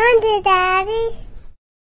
Auntie Daddy.